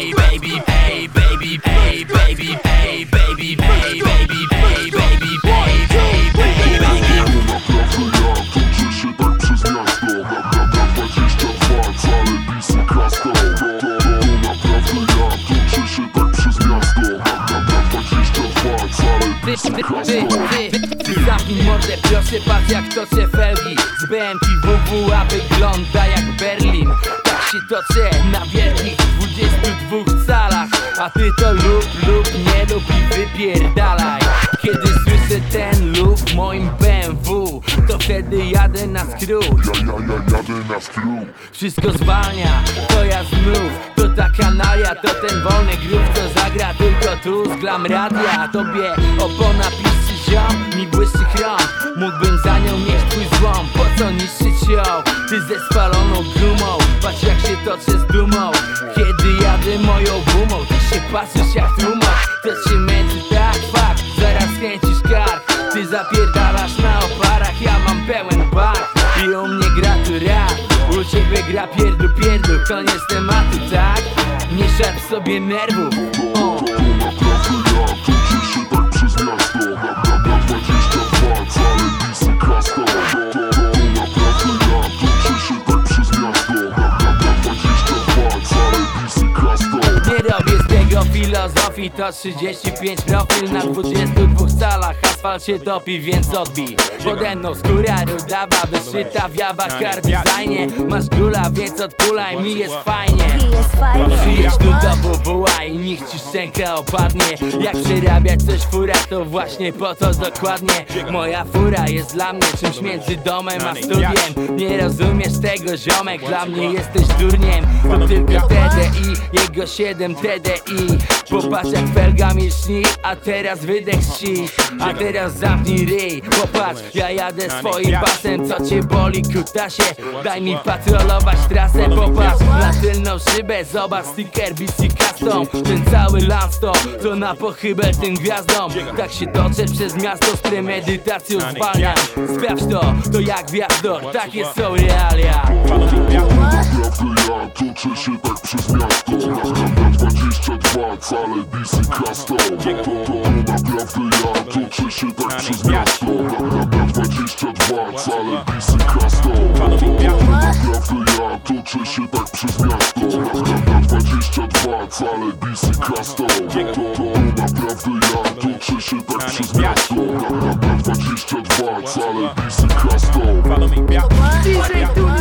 hey baby, hey baby, hey baby, hey baby, hey baby, hey baby, hey baby, baby. Ty, ty, ty, ty, ty zamknij mordę, proszę, patrz jak toczę felgi Z BMK WW, a wygląda jak Berlin Tak się toczę na 22 calach A ty to lub, lub nie lub i wypierdalaj. Kiedy słyszę ten lub w moim BMW To wtedy jadę na skrót. Wszystko zwalnia, to ja znów. To ta kanalia, to ten wolny grób Co zagra tylko tu z glam radia. Tobie opona piszczy ziom, mi błyszczy chrom. Mógłbym za nią mieć twój złom Po co niszczyć ją? Ty ze spaloną gumą Patrz jak się toczę z dumą. Kiedy jadę moją gumą Ty się patrzysz jak tłumacz To cię męczy tak fakt Zaraz kręcisz kark Ty zapierdalasz na oparach Ja mam pełen bark I u mnie gra tu rap U ciebie gra pierdlu pierdlu Koniec tematu, tak? Nie szarp sobie nerwów. Filozofii To 35 profil. Na 22 calach Asfalt się topi, więc odbij. Pode mną skóra rudawa Wyszyta w jawach car designie. Masz gula, więc odpulaj mi jest fajnie. Przyjedź tu do WWA i niech ci szczęka opadnie. Jak przerabiać coś fura to właśnie po to dokładnie. Moja fura jest dla mnie czymś między domem a studiem. Nie rozumiesz tego ziomek, dla mnie jesteś durniem. To tylko TDI, jego 7 TDI Popatrz jak felga mi śni, a teraz wydech ści A teraz zamknij ryj, popatrz ja jadę swoim basem Co cię boli kutasie, daj mi patrolować trasę Popatrz na tylną szybę, zobacz sticker BC Custom Ten cały lans to, na pochybę tym gwiazdom Tak się toczę przez miasto z premedytacją zwalniam Sprawdź to, to jak gwiazdor, takie są realia ja toczę się tak przez miasto 22 cale DC Custom To, to, naprawdę ja toczę się tak przez miasto Na 22 cale DC Custom To, naprawdę ja toczę się tak przez miasto Na 22 cale DC Custom To, naprawdę ja toczę się tak przez miasto Na 22 cale DC Custom DJ Tunisiano,